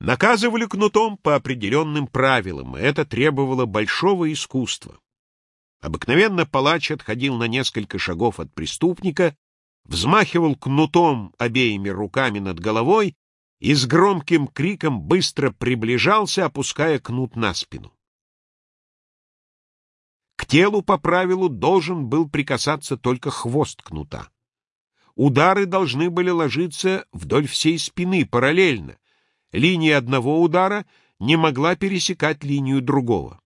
Наказывали кнутом по определенным правилам, и это требовало большого искусства. Обыкновенно палач отходил на несколько шагов от преступника, взмахивал кнутом обеими руками над головой и с громким криком быстро приближался, опуская кнут на спину. К телу по правилу должен был прикасаться только хвост кнута. Удары должны были ложиться вдоль всей спины параллельно, линия одного удара не могла пересекать линию другого.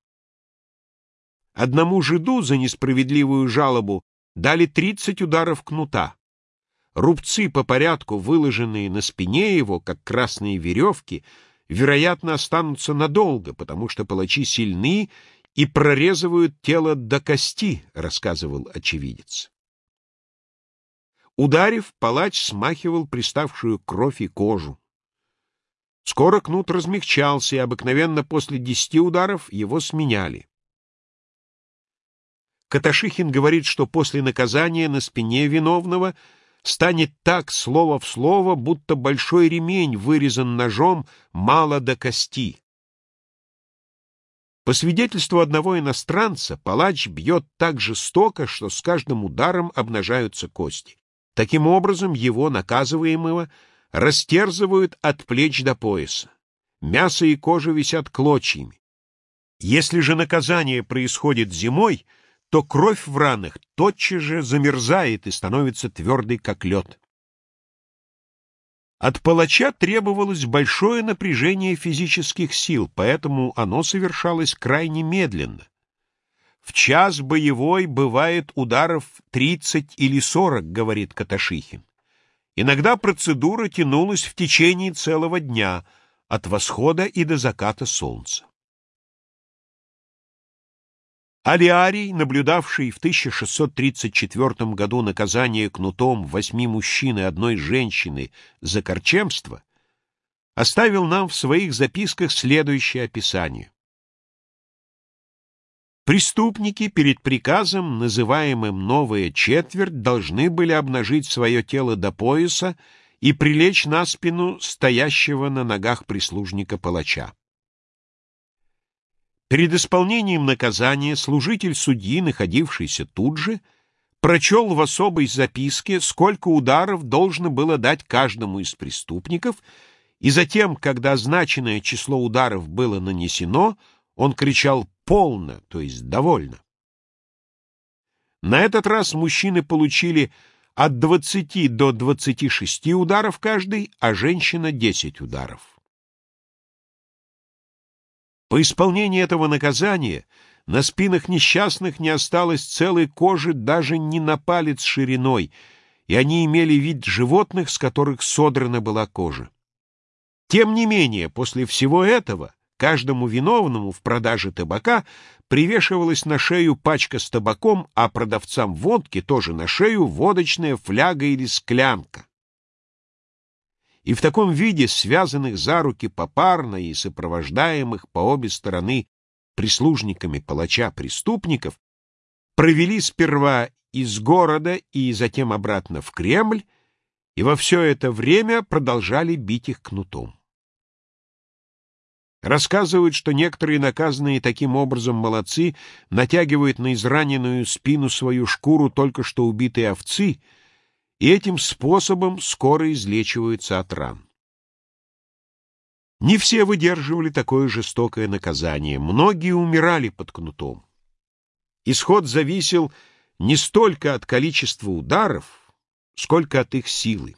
Одному жиду за несправедливую жалобу дали 30 ударов кнута. Рубцы по порядку, выложенные на спине его, как красные веревки, вероятно, останутся надолго, потому что палачи сильны и прорезывают тело до кости, рассказывал очевидец. Ударив, палач смахивал приставшую кровь и кожу. Скоро кнут размягчался, и обыкновенно после десяти ударов его сменяли. Каташихин говорит, что после наказания на спине виновного станет так слово в слово, будто большой ремень вырезан ножом мало до кости. По свидетельству одного иностранца, палач бьет так жестоко, что с каждым ударом обнажаются кости. Таким образом, его, наказываемого, растерзывают от плеч до пояса. Мясо и кожа висят клочьями. Если же наказание происходит зимой, то кровь в ранах тотчас же замерзает и становится твердой, как лед. От палача требовалось большое напряжение физических сил, поэтому оно совершалось крайне медленно. В час боевой бывает ударов 30 или 40, говорит Каташихин. Иногда процедура тянулась в течение целого дня, от восхода и до заката солнца. Алиарий, наблюдавший в 1634 году наказание кнутом восьми мужчин и одной женщины за корчемство, оставил нам в своих записках следующее описание. Преступники перед приказом, называемым «новая четверть», должны были обнажить свое тело до пояса и прилечь на спину стоящего на ногах прислужника палача. Перед исполнением наказания служитель судьи, находившийся тут же, прочел в особой записке, сколько ударов должно было дать каждому из преступников, и затем, когда означенное число ударов было нанесено, он кричал полно, то есть довольно. На этот раз мужчины получили от 20 до 26 ударов каждый, а женщина — 10 ударов. По исполнении этого наказания на спинах несчастных не осталось целой кожи даже не на палец шириной, и они имели вид животных, с которых содрана была кожа. Тем не менее, после всего этого Каждому виновному в продаже табака привешивалась на шею пачка с табаком, а продавцам водки тоже на шею водочная фляга или склянка. И в таком виде, связанных за руки попарно и сопровождаемых по обе стороны прислужниками палача преступников, провели сперва из города и затем обратно в Кремль, и во все это время продолжали бить их кнутом. Рассказывают, что некоторые наказанные таким образом молодцы натягивают на израненную спину свою шкуру только что убитой овцы и этим способом скоро излечиваются от ран. Не все выдерживали такое жестокое наказание, многие умирали под кнутом. Исход зависел не столько от количества ударов, сколько от их силы.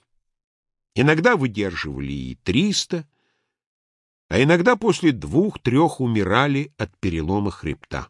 Иногда выдерживали и триста, а иногда после двух-трех умирали от перелома хребта.